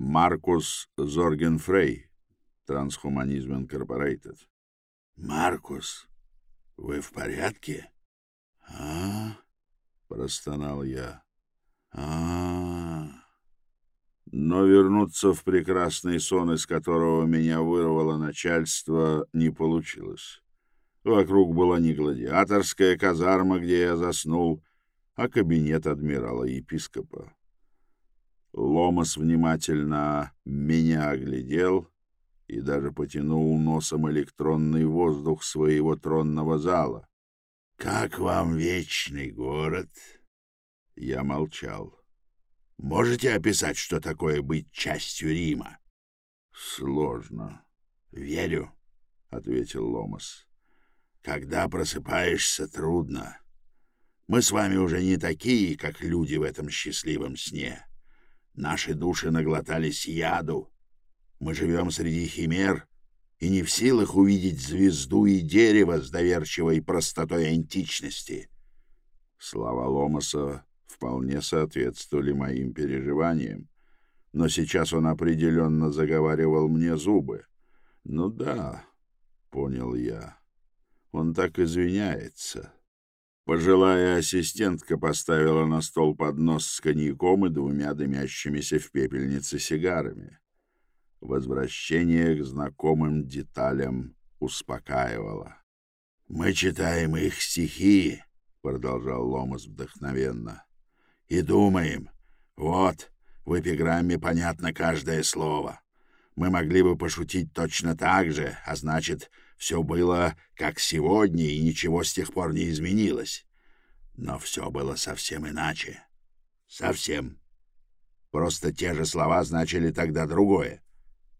Маркус Зоргенфрей, Трансхуманизм Инкорпорейтед. Маркус, вы в порядке? А? простонал я. А. Но вернуться в прекрасный сон, из которого меня вырвало начальство, не получилось. Вокруг была не гладиаторская казарма, где я заснул, а кабинет адмирала-епископа. Ломас внимательно меня оглядел и даже потянул носом электронный воздух своего тронного зала. — Как вам вечный город? Я молчал. — Можете описать, что такое быть частью Рима? — Сложно. — Верю, — ответил Ломас. — Когда просыпаешься, трудно. Мы с вами уже не такие, как люди в этом счастливом сне. Наши души наглотались яду. Мы живем среди химер и не в силах увидеть звезду и дерево с доверчивой простотой античности. Слова Ломаса вполне соответствовали моим переживаниям, но сейчас он определенно заговаривал мне зубы. «Ну да», — понял я, — «он так извиняется». Пожилая ассистентка поставила на стол поднос с коньяком и двумя дымящимися в пепельнице сигарами. Возвращение к знакомым деталям успокаивало. «Мы читаем их стихи», — продолжал Ломас вдохновенно, — «и думаем, вот, в эпиграмме понятно каждое слово. Мы могли бы пошутить точно так же, а значит, все было как сегодня, и ничего с тех пор не изменилось. Но все было совсем иначе. Совсем. Просто те же слова значили тогда другое.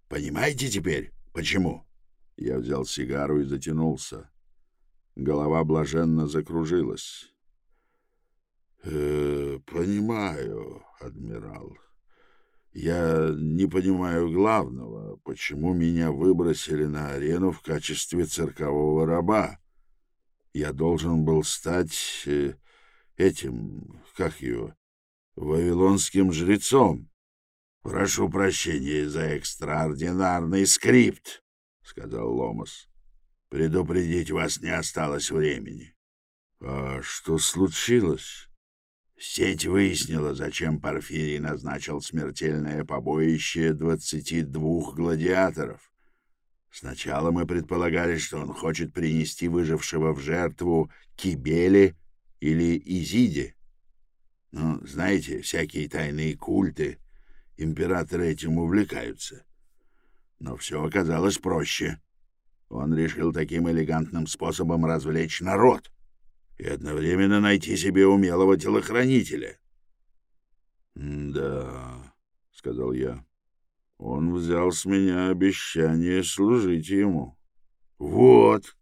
Понимаете теперь, почему? Я взял сигару и затянулся. Голова блаженно закружилась. «Э, «Понимаю, адмирал. Я не понимаю главного, почему меня выбросили на арену в качестве циркового раба. Я должен был стать э, этим, как его, вавилонским жрецом. — Прошу прощения за экстраординарный скрипт, — сказал Ломас. — Предупредить вас не осталось времени. — А что случилось? Сеть выяснила, зачем Порфирий назначил смертельное побоище двадцати двух гладиаторов. Сначала мы предполагали, что он хочет принести выжившего в жертву Кибеле или Изиде. Ну, знаете, всякие тайные культы, императоры этим увлекаются. Но все оказалось проще. Он решил таким элегантным способом развлечь народ — и одновременно найти себе умелого телохранителя. — Да, — сказал я, — он взял с меня обещание служить ему. — Вот.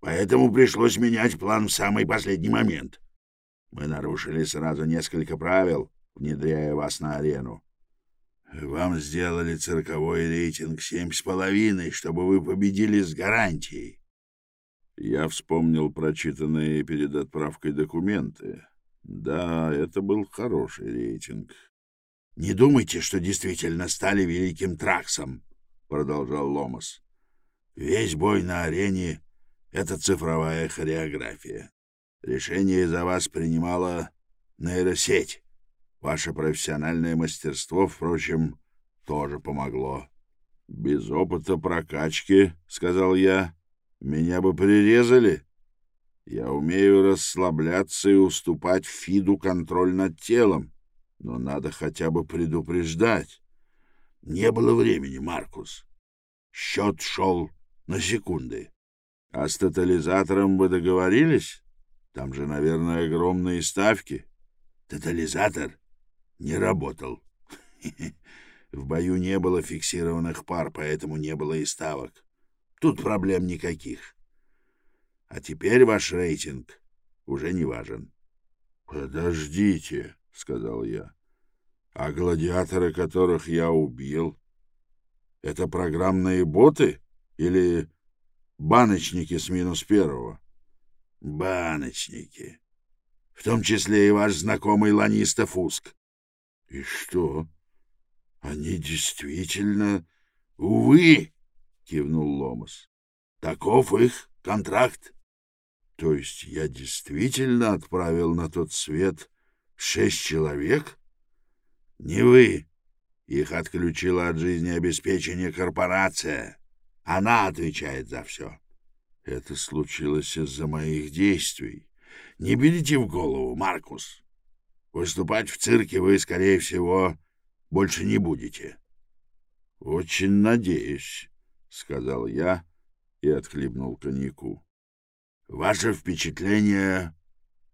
Поэтому пришлось менять план в самый последний момент. Мы нарушили сразу несколько правил, внедряя вас на арену. Вам сделали цирковой рейтинг семь с половиной, чтобы вы победили с гарантией. Я вспомнил прочитанные перед отправкой документы. Да, это был хороший рейтинг. — Не думайте, что действительно стали великим Траксом, — продолжал Ломас. — Весь бой на арене — это цифровая хореография. Решение за вас принимала нейросеть. Ваше профессиональное мастерство, впрочем, тоже помогло. — Без опыта прокачки, — сказал я, меня бы прирезали. Я умею расслабляться и уступать Фиду контроль над телом, но надо хотя бы предупреждать. Не было времени, Маркус. Счет шел на секунды. А с тотализатором вы договорились? Там же, наверное, огромные ставки. Тотализатор не работал. В бою не было фиксированных пар, поэтому не было и ставок. Тут проблем никаких. А теперь ваш рейтинг уже не важен. — Подождите, — сказал я. — А гладиаторы, которых я убил, это программные боты или баночники с минус первого? — Баночники. В том числе и ваш знакомый Ланиста Фуск. — И что? Они действительно... Увы, кивнул Ломас. Таков их контракт. То есть я действительно отправил на тот свет шесть человек? Не вы. Их отключила от жизнеобеспечения корпорация. Она отвечает за все. Это случилось из-за моих действий. Не берите в голову, Маркус. Выступать в цирке вы, скорее всего, больше не будете. — Очень надеюсь, — сказал я и отхлебнул коньяку. — Ваше впечатление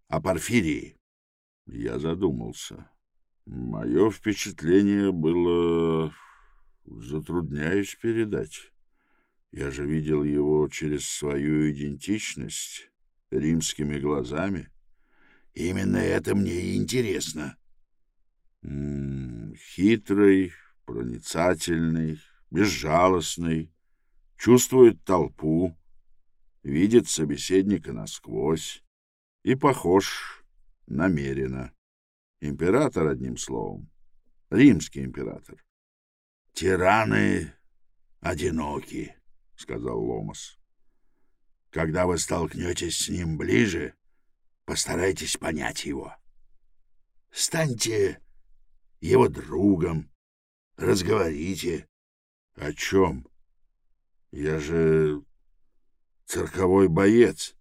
о Порфирии? Я задумался. Мое впечатление было... Затрудняюсь передать. Я же видел его через свою идентичность, римскими глазами. Именно это мне и интересно. М -м, хитрый, проницательный, безжалостный, чувствует толпу, видит собеседника насквозь и похож намеренно. Император, одним словом. Римский император. Тираны одиноки сказал Ломас. Когда вы столкнетесь с ним ближе, постарайтесь понять его. Станьте его другом, разговорите. О чем? Я же цирковой боец.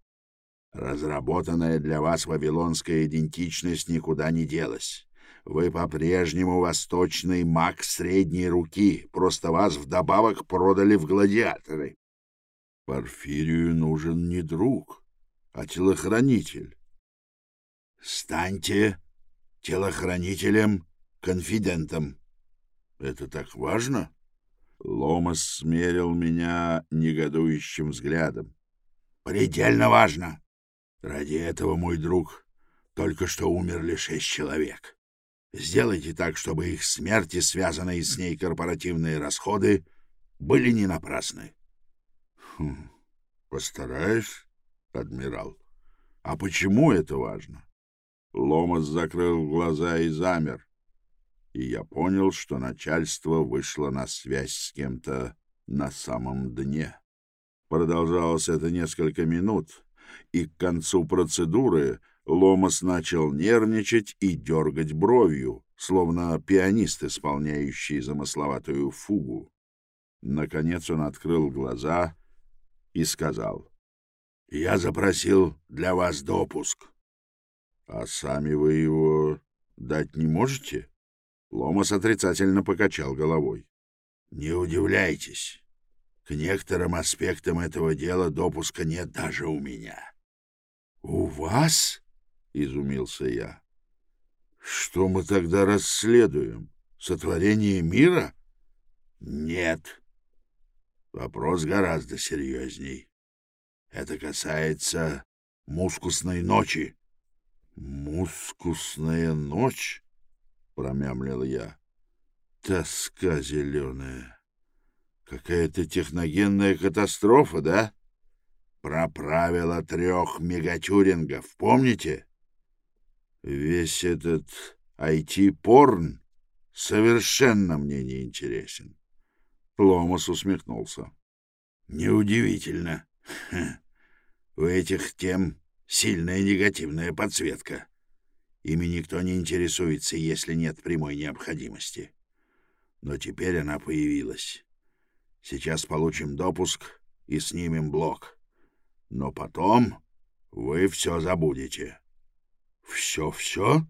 Разработанная для вас вавилонская идентичность никуда не делась. Вы по-прежнему восточный маг средней руки, просто вас вдобавок продали в гладиаторы. Порфирию нужен не друг, а телохранитель. Станьте телохранителем-конфидентом. Это так важно? Ломас смерил меня негодующим взглядом. Предельно важно. Ради этого, мой друг, только что умерли шесть человек. Сделайте так, чтобы их смерти, связанные с ней корпоративные расходы, были не напрасны. Хм, постараюсь, адмирал. А почему это важно? Ломас закрыл глаза и замер, и я понял, что начальство вышло на связь с кем-то на самом дне. Продолжалось это несколько минут, и к концу процедуры Ломас начал нервничать и дергать бровью, словно пианист, исполняющий замысловатую фугу. Наконец он открыл глаза и сказал, «Я запросил для вас допуск». «А сами вы его дать не можете?» Ломас отрицательно покачал головой. «Не удивляйтесь. К некоторым аспектам этого дела допуска нет даже у меня». «У вас?» — изумился я. «Что мы тогда расследуем? Сотворение мира?» «Нет. Вопрос гораздо серьезней. Это касается мускусной ночи». «Мускусная ночь?» — промямлил я. «Тоска зеленая. Какая-то техногенная катастрофа, да?» «Про правила трех мегатюрингов, помните?» Весь этот IT-порн совершенно мне не интересен. Ломас усмехнулся. Неудивительно. У этих тем сильная негативная подсветка. Ими никто не интересуется, если нет прямой необходимости. Но теперь она появилась. Сейчас получим допуск и снимем блок. Но потом вы все забудете. Все-все?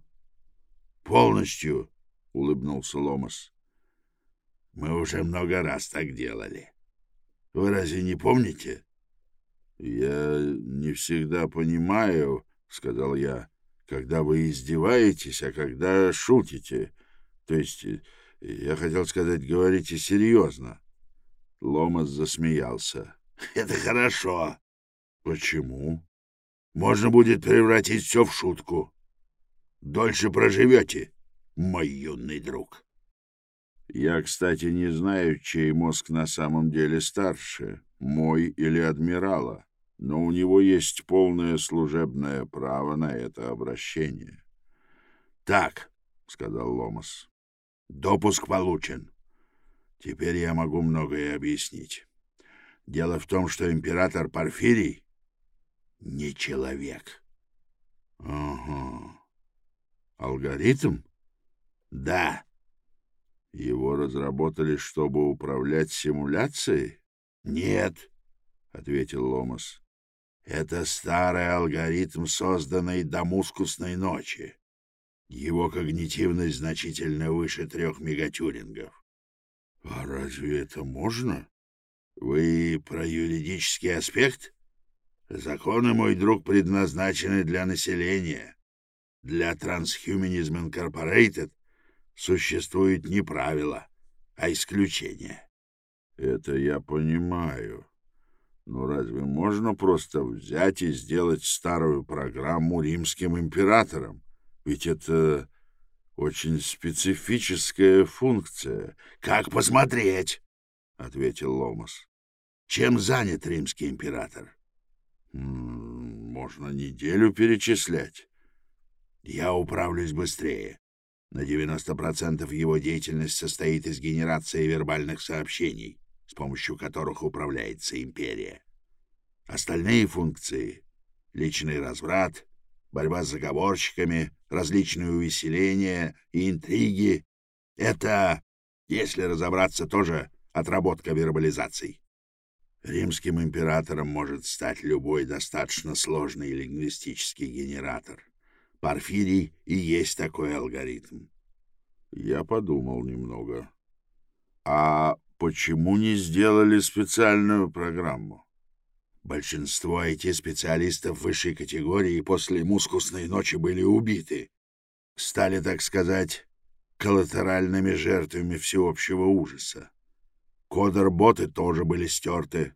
Полностью, улыбнулся Ломас. Мы уже много раз так делали. Вы разве не помните? Я не всегда понимаю, сказал я, когда вы издеваетесь, а когда шутите. То есть, я хотел сказать, говорите серьезно. Ломас засмеялся. Это хорошо. Почему? Можно будет превратить все в шутку. Дольше проживете, мой юный друг. Я, кстати, не знаю, чей мозг на самом деле старше, мой или адмирала, но у него есть полное служебное право на это обращение. — Так, — сказал Ломас, — допуск получен. Теперь я могу многое объяснить. Дело в том, что император Порфирий не человек. Ага. Алгоритм? Да. Его разработали, чтобы управлять симуляцией? Нет, ответил Ломас. Это старый алгоритм, созданный до мускусной ночи. Его когнитивность значительно выше трех мегатюрингов. А разве это можно? Вы про юридический аспект? Законы, мой друг, предназначены для населения. Для Transhumanism Incorporated существуют не правила, а исключения. Это я понимаю. Но разве можно просто взять и сделать старую программу римским императором? Ведь это очень специфическая функция. — Как посмотреть? — ответил Ломас. — Чем занят римский император? — Можно неделю перечислять. — Я управлюсь быстрее. На 90% его деятельность состоит из генерации вербальных сообщений, с помощью которых управляется империя. Остальные функции — личный разврат, борьба с заговорщиками, различные увеселения и интриги — это, если разобраться, тоже отработка вербализаций. Римским императором может стать любой достаточно сложный лингвистический генератор. Порфирий и есть такой алгоритм. Я подумал немного. А почему не сделали специальную программу? Большинство IT-специалистов высшей категории после мускусной ночи были убиты. Стали, так сказать, коллатеральными жертвами всеобщего ужаса. Кодер-боты тоже были стерты.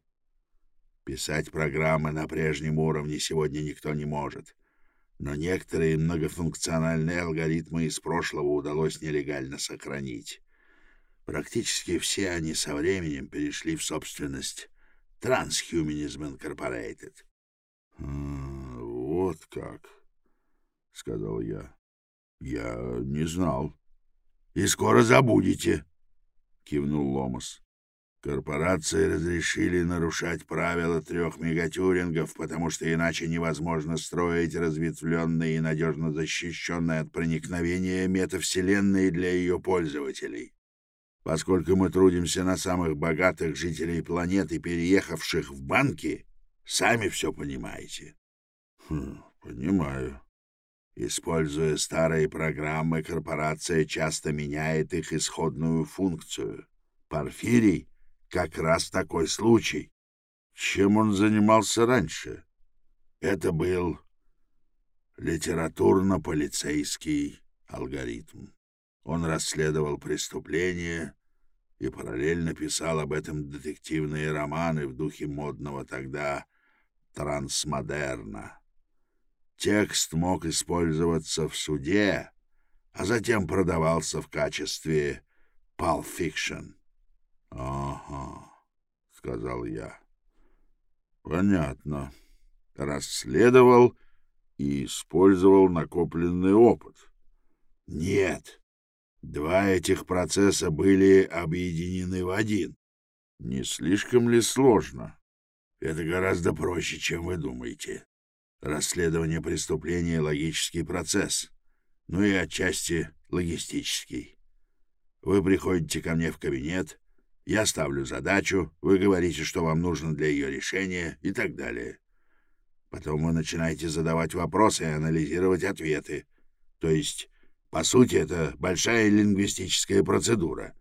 Писать программы на прежнем уровне сегодня никто не может. Но некоторые многофункциональные алгоритмы из прошлого удалось нелегально сохранить. Практически все они со временем перешли в собственность Transhumanism Incorporated. — Вот как, — сказал я. — Я не знал. — И скоро забудете, — кивнул Ломас. Корпорации разрешили нарушать правила трех мегатюрингов, потому что иначе невозможно строить разветвленные и надежно защищенные от проникновения метавселенные для ее пользователей. Поскольку мы трудимся на самых богатых жителей планеты, переехавших в банки, сами все понимаете. Хм, понимаю. Используя старые программы, корпорация часто меняет их исходную функцию. Порфирий — как раз такой случай. Чем он занимался раньше? Это был литературно-полицейский алгоритм. Он расследовал преступления и параллельно писал об этом детективные романы в духе модного тогда трансмодерна. Текст мог использоваться в суде, а затем продавался в качестве Pulp Ага, — сказал я. — Понятно. Расследовал и использовал накопленный опыт. — Нет, Два этих процесса были объединены в один. Не слишком ли сложно? Это гораздо проще, чем вы думаете. Расследование преступления — логический процесс, ну и отчасти логистический. Вы приходите ко мне в кабинет, я ставлю задачу, вы говорите, что вам нужно для ее решения и так далее. Потом вы начинаете задавать вопросы и анализировать ответы, то есть по сути, это большая лингвистическая процедура.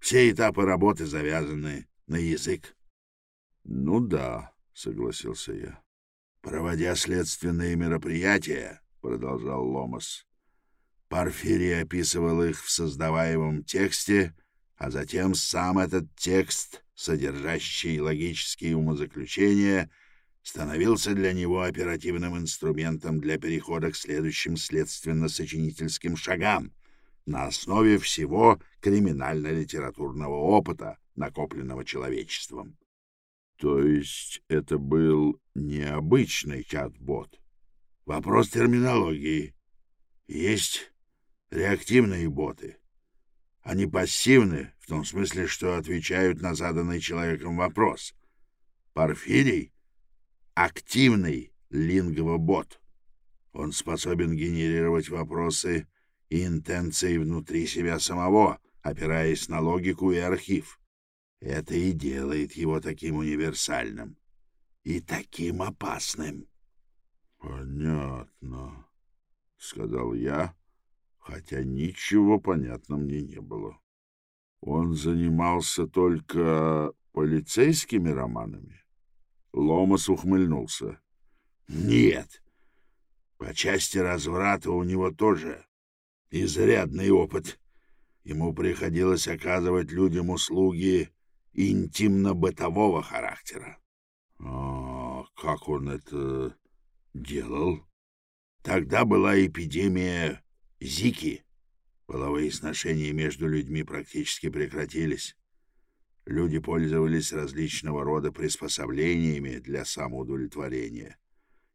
Все этапы работы завязаны на язык. — Ну да, — согласился я. — Проводя следственные мероприятия, — продолжал Ломас, — Порфирий описывал их в создаваемом тексте, а затем сам этот текст, содержащий логические умозаключения, становился для него оперативным инструментом для перехода к следующим следственно-сочинительским шагам на основе всего криминально-литературного опыта, накопленного человечеством. То есть это был необычный чат-бот? Вопрос терминологии. Есть реактивные боты. Они пассивны, в том смысле, что отвечают на заданный человеком вопрос. Порфирий — активный лингвобот. Он способен генерировать вопросы и интенции внутри себя самого, опираясь на логику и архив. Это и делает его таким универсальным и таким опасным. — Понятно, — сказал я, хотя ничего понятно мне не было. Он занимался только полицейскими романами? Ломас ухмыльнулся. — Нет, по части разврата у него тоже изрядный опыт. Ему приходилось оказывать людям услуги интимно-бытового характера. А как он это делал? Тогда была эпидемия Зики. Половые сношения между людьми практически прекратились. Люди пользовались различного рода приспособлениями для самоудовлетворения,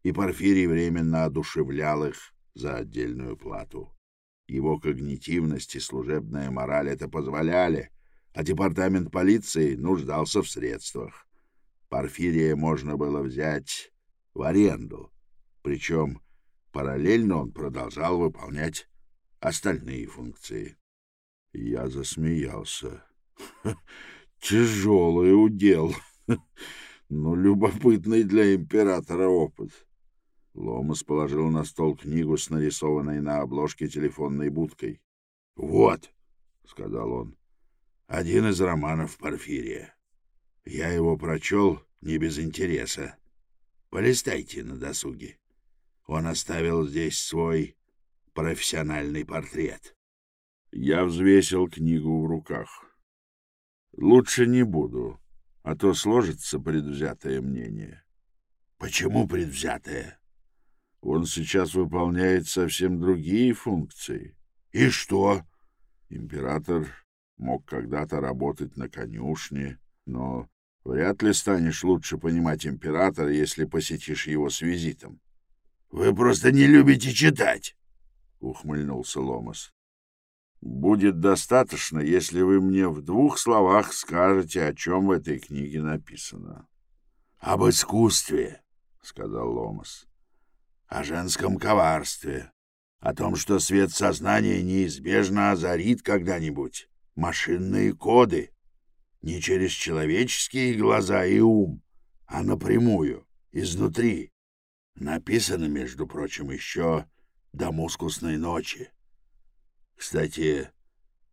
и Порфирий временно одушевлял их за отдельную плату. Его когнитивность и служебная мораль это позволяли, а департамент полиции нуждался в средствах. Порфирия можно было взять в аренду, причем параллельно он продолжал выполнять остальные функции. Я засмеялся. Тяжелый удел, но любопытный для императора опыт. Ломас положил на стол книгу с нарисованной на обложке телефонной будкой. — Вот, — сказал он, — один из романов Порфирия. Я его прочел не без интереса. Полистайте на досуге. Он оставил здесь свой профессиональный портрет. Я взвесил книгу в руках. Лучше не буду, а то сложится предвзятое мнение. — Почему предвзятое? Он сейчас выполняет совсем другие функции. И что? Император мог когда-то работать на конюшне, но вряд ли станешь лучше понимать императора, если посетишь его с визитом. — Вы просто не любите читать, — ухмыльнулся Ломас. — Будет достаточно, если вы мне в двух словах скажете, о чем в этой книге написано. — Об искусстве, — сказал Ломас о женском коварстве, о том, что свет сознания неизбежно озарит когда-нибудь машинные коды, не через человеческие глаза и ум, а напрямую, изнутри. Написано, между прочим, еще до мускусной ночи. Кстати,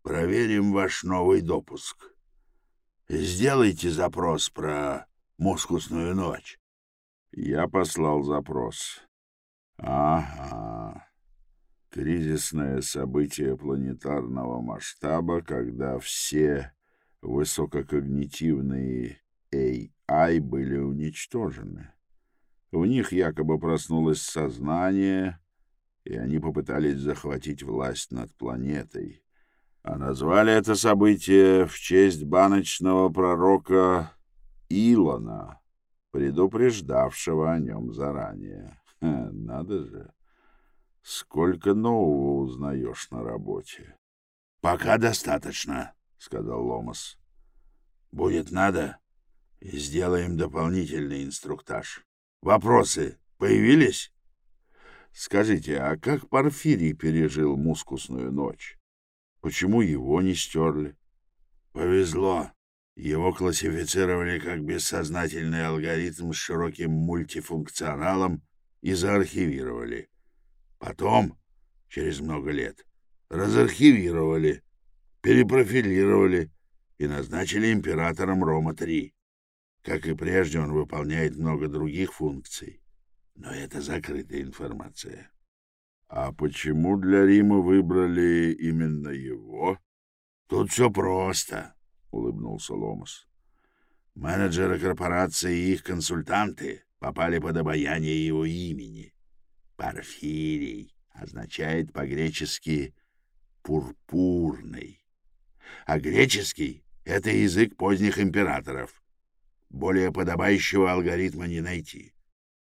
проверим ваш новый допуск. Сделайте запрос про мускусную ночь. Я послал запрос. Ага. Кризисное событие планетарного масштаба, когда все высококогнитивные AI были уничтожены. В них якобы проснулось сознание, и они попытались захватить власть над планетой. А назвали это событие в честь баночного пророка Илона, предупреждавшего о нем заранее. Надо же. Сколько нового узнаешь на работе. — Пока достаточно, — сказал Ломас. — Будет надо, сделаем дополнительный инструктаж. Вопросы появились? — Скажите, а как Порфирий пережил мускусную ночь? Почему его не стерли? — Повезло. Его классифицировали как бессознательный алгоритм с широким мультифункционалом и заархивировали. Потом, через много лет, разархивировали, перепрофилировали и назначили императором Рома-3. Как и прежде, он выполняет много других функций, но это закрытая информация. А почему для Рима выбрали именно его? Тут все просто, — улыбнулся Ломас. Менеджеры корпорации и их консультанты попали под обаяние его имени. Порфирий означает по-гречески «пурпурный», а греческий — это язык поздних императоров. Более подобающего алгоритма не найти.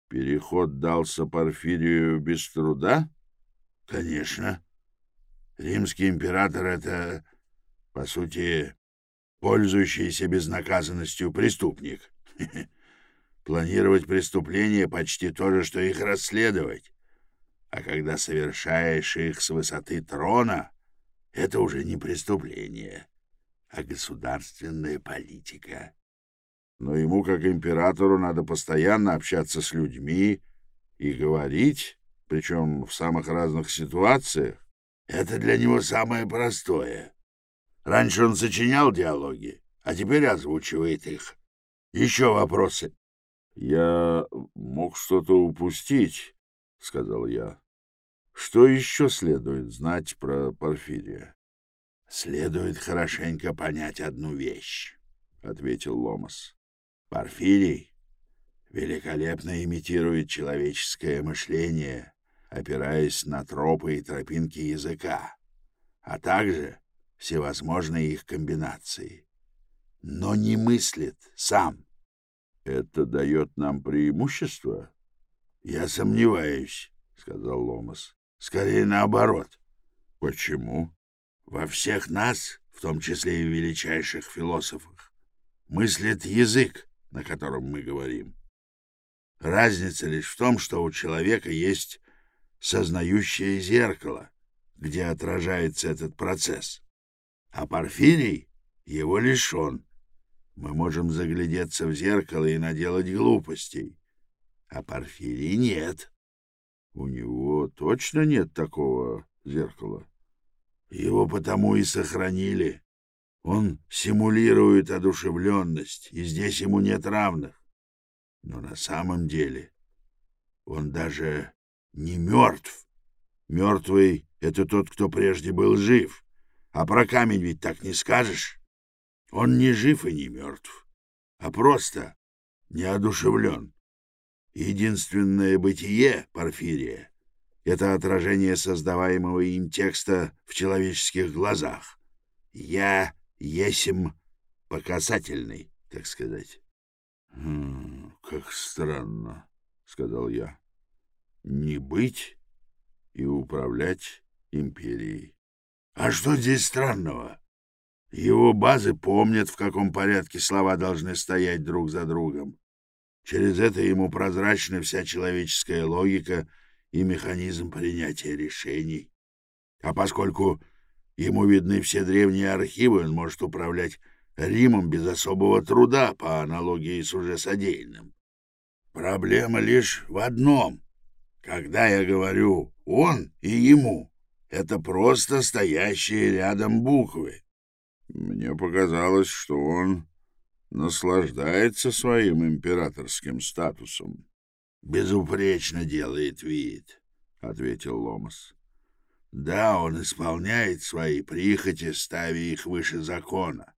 Переход дался Порфирию без труда? Конечно. Римский император — это По сути, пользующийся безнаказанностью преступник. Планировать преступления почти то же, что их расследовать. А когда совершаешь их с высоты трона, это уже не преступление, а государственная политика. Но ему, как императору, надо постоянно общаться с людьми и говорить, причем в самых разных ситуациях. Это для него самое простое. Раньше он сочинял диалоги, а теперь озвучивает их. Еще вопросы? — Я мог что-то упустить, — сказал я. — Что еще следует знать про Порфирия? — Следует хорошенько понять одну вещь, — ответил Ломас. Порфирий великолепно имитирует человеческое мышление, опираясь на тропы и тропинки языка, а также всевозможные их комбинации. Но не мыслит сам. Это дает нам преимущество? Я сомневаюсь, сказал Ломас. Скорее наоборот. Почему? Во всех нас, в том числе и в величайших философах, мыслит язык, на котором мы говорим. Разница лишь в том, что у человека есть сознающее зеркало, где отражается этот процесс. А Порфирий его лишен. Мы можем заглядеться в зеркало и наделать глупостей. А Порфирий нет. У него точно нет такого зеркала. Его потому и сохранили. Он симулирует одушевленность, и здесь ему нет равных. Но на самом деле он даже не мертв. Мертвый — это тот, кто прежде был жив. А про камень ведь так не скажешь. Он не жив и не мертв, а просто неодушевлен. Единственное бытие Порфирия — это отражение создаваемого им текста в человеческих глазах. Я есим показательный, так сказать. «Хм, — Как странно, — сказал я, — не быть и управлять империей. — А что здесь странного? Его базы помнят, в каком порядке слова должны стоять друг за другом. Через это ему прозрачна вся человеческая логика и механизм принятия решений. А поскольку Ему видны все древние архивы, он может управлять Римом без особого труда, по аналогии с уже содеянным. Проблема лишь в одном. Когда я говорю «он» и «ему», это просто стоящие рядом буквы. Мне показалось, что он наслаждается своим императорским статусом. — Безупречно делает вид, — ответил Ломас. Да, он исполняет свои прихоти, ставя их выше закона.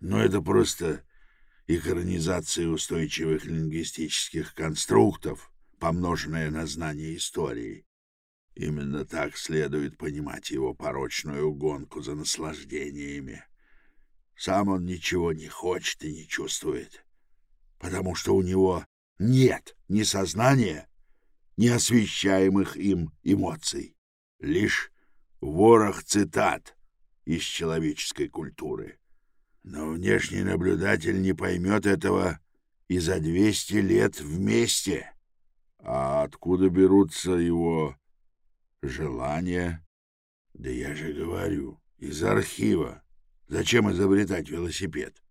Но это просто экранизация устойчивых лингвистических конструктов, помноженная на знание истории. Именно так следует понимать его порочную гонку за наслаждениями. Сам он ничего не хочет и не чувствует, потому что у него нет ни сознания, ни освещаемых им эмоций лишь ворох цитат из человеческой культуры. Но внешний наблюдатель не поймет этого и за двести лет вместе. А откуда берутся его желания? Да я же говорю, из архива. Зачем изобретать велосипед?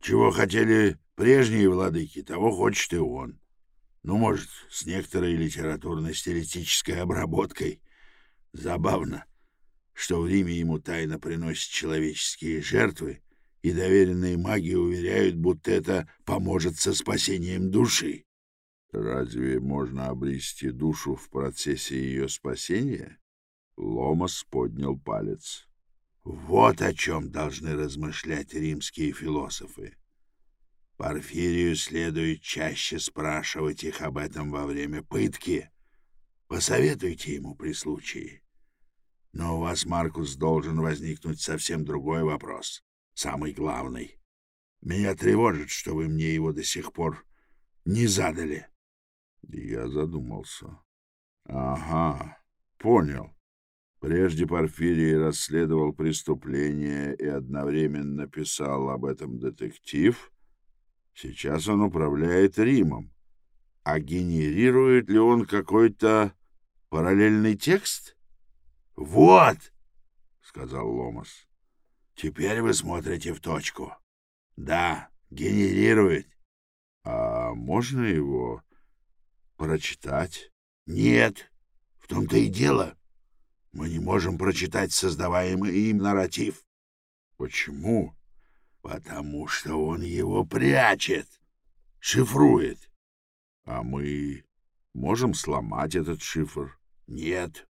Чего хотели прежние владыки, того хочет и он. Ну, может, с некоторой литературно-стилистической обработкой. Забавно, что в Риме ему тайно приносят человеческие жертвы, и доверенные маги уверяют, будто это поможет со спасением души. Разве можно обрести душу в процессе ее спасения? Ломас поднял палец. Вот о чем должны размышлять римские философы. Порфирию следует чаще спрашивать их об этом во время пытки. Посоветуйте ему при случае. Но у вас, Маркус, должен возникнуть совсем другой вопрос, самый главный. Меня тревожит, что вы мне его до сих пор не задали. Я задумался. Ага, понял. Прежде Порфирий расследовал преступление и одновременно писал об этом детектив. Сейчас он управляет Римом. А генерирует ли он какой-то параллельный текст? — Вот, — сказал Ломас. — Теперь вы смотрите в точку. Да, генерирует. — А можно его прочитать? — Нет, в том-то и дело. Мы не можем прочитать создаваемый им нарратив. — Почему? — Потому что он его прячет, шифрует. А мы можем сломать этот шифр? Нет.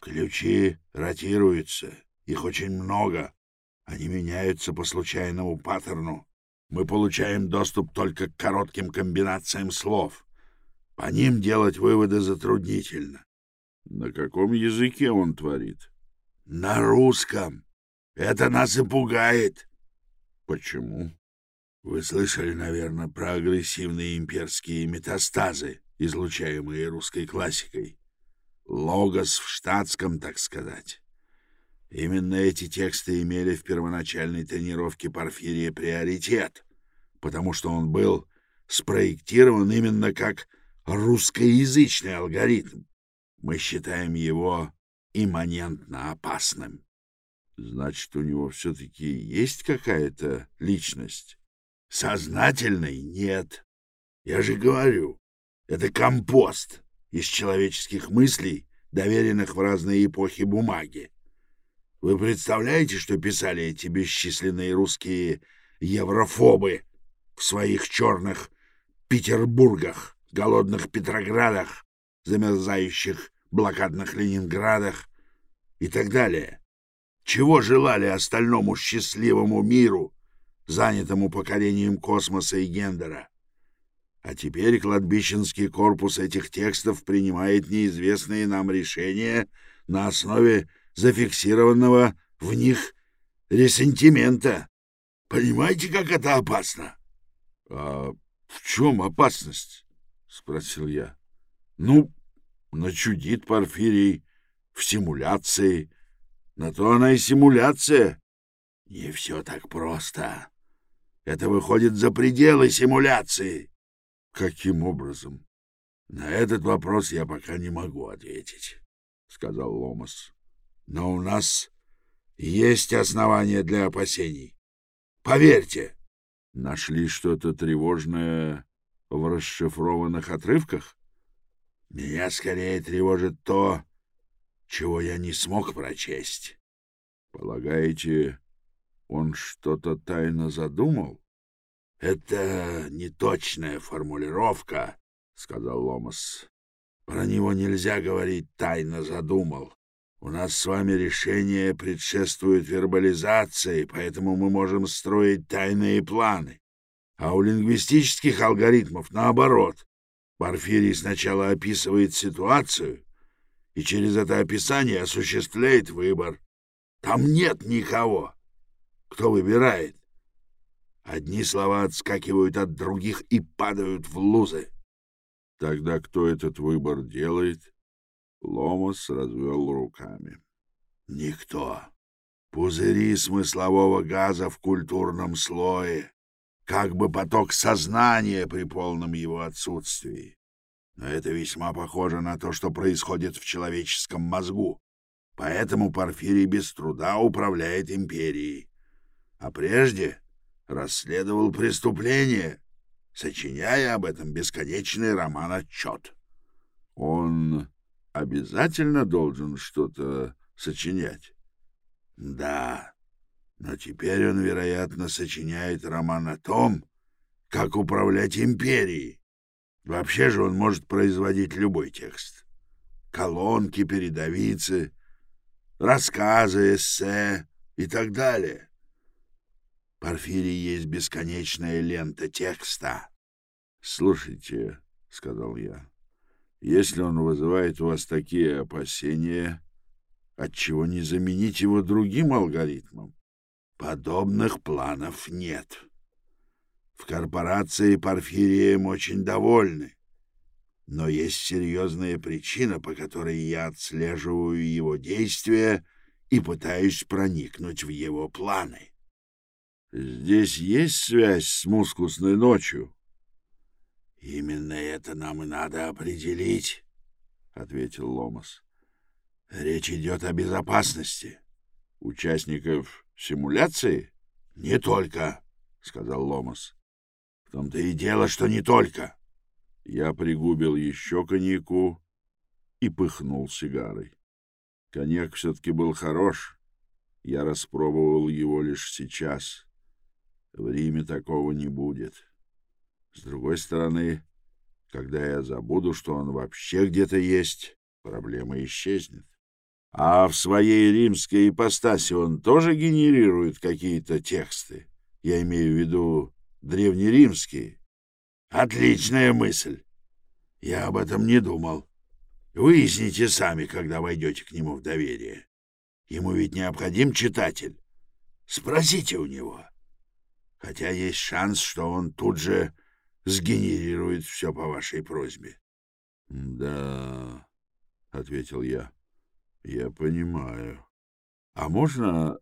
Ключи ротируются. Их очень много. Они меняются по случайному паттерну. Мы получаем доступ только к коротким комбинациям слов. По ним делать выводы затруднительно. На каком языке он творит? На русском. Это нас и пугает. Почему? Вы слышали, наверное, про агрессивные имперские метастазы, излучаемые русской классикой. Логос в штатском, так сказать. Именно эти тексты имели в первоначальной тренировке Порфирия приоритет, потому что он был спроектирован именно как русскоязычный алгоритм. Мы считаем его имманентно опасным. Значит, у него все-таки есть какая-то личность? Сознательной нет. Я же говорю, это компост из человеческих мыслей, доверенных в разные эпохи бумаги. Вы представляете, что писали эти бесчисленные русские еврофобы в своих черных Петербургах, голодных Петроградах, замерзающих блокадных Ленинградах и так далее? Чего желали остальному счастливому миру, занятому покорением космоса и гендера. А теперь кладбищенский корпус этих текстов принимает неизвестные нам решения на основе зафиксированного в них ресентимента. Понимаете, как это опасно? — А в чем опасность? — спросил я. — Ну, начудит Порфирий в симуляции. На то она и симуляция. — Не все так просто. Это выходит за пределы симуляции. Каким образом? На этот вопрос я пока не могу ответить, сказал Ломас. Но у нас есть основания для опасений. Поверьте. Нашли что-то тревожное в расшифрованных отрывках? Меня скорее тревожит то, чего я не смог прочесть. Полагаете, он что-то тайно задумал? — Это неточная формулировка, — сказал Ломас. — Про него нельзя говорить «тайно задумал». У нас с вами решение предшествует вербализации, поэтому мы можем строить тайные планы. А у лингвистических алгоритмов наоборот. Порфирий сначала описывает ситуацию и через это описание осуществляет выбор. Там нет никого кто выбирает. Одни слова отскакивают от других и падают в лузы. Тогда кто этот выбор делает? Ломас развел руками. Никто. Пузыри смыслового газа в культурном слое, как бы поток сознания при полном его отсутствии. Но это весьма похоже на то, что происходит в человеческом мозгу. Поэтому Порфирий без труда управляет империей а прежде расследовал преступление, сочиняя об этом бесконечный роман-отчет. Он обязательно должен что-то сочинять? Да, но теперь он, вероятно, сочиняет роман о том, как управлять империей. Вообще же он может производить любой текст. Колонки, передовицы, рассказы, эссе и так далее. Порфирий есть бесконечная лента текста. — Слушайте, — сказал я, — если он вызывает у вас такие опасения, отчего не заменить его другим алгоритмом? Подобных планов нет. В корпорации Порфирием очень довольны. Но есть серьезная причина, по которой я отслеживаю его действия и пытаюсь проникнуть в его планы. Здесь есть связь с мускусной ночью? Именно это нам и надо определить, ответил Ломас. Речь идет о безопасности. Участников симуляции? Не только, сказал Ломас. В том-то и дело, что не только. Я пригубил еще коньяку и пыхнул сигарой. Коньяк все-таки был хорош. Я распробовал его лишь сейчас. В Риме такого не будет. С другой стороны, когда я забуду, что он вообще где-то есть, проблема исчезнет. А в своей римской ипостаси он тоже генерирует какие-то тексты. Я имею в виду древнеримские. Отличная мысль. Я об этом не думал. Выясните сами, когда войдете к нему в доверие. Ему ведь необходим читатель. Спросите у него. Хотя есть шанс, что он тут же сгенерирует все по вашей просьбе. — Да, — ответил я. Я понимаю. А можно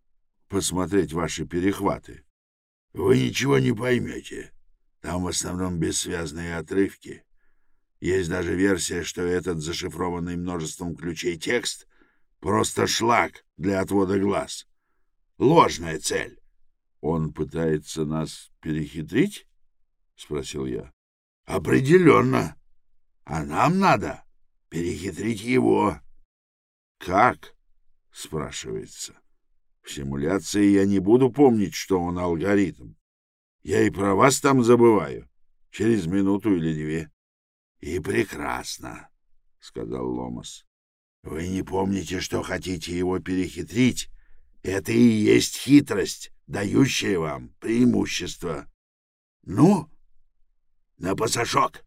посмотреть ваши перехваты? Вы ничего не поймете. Там в основном бессвязные отрывки. Есть даже версия, что этот зашифрованный множеством ключей текст — просто шлак для отвода глаз. Ложная цель. Он пытается нас перехитрить? — спросил я. — Определенно. А нам надо перехитрить его. Как? спрашивается. В симуляции я не буду помнить, что он алгоритм. Я и про вас там забываю. Через минуту или две. И прекрасно, сказал Ломас. Вы не помните, что хотите его перехитрить? Это и есть хитрость, дающая вам преимущество. Ну, на пасашок.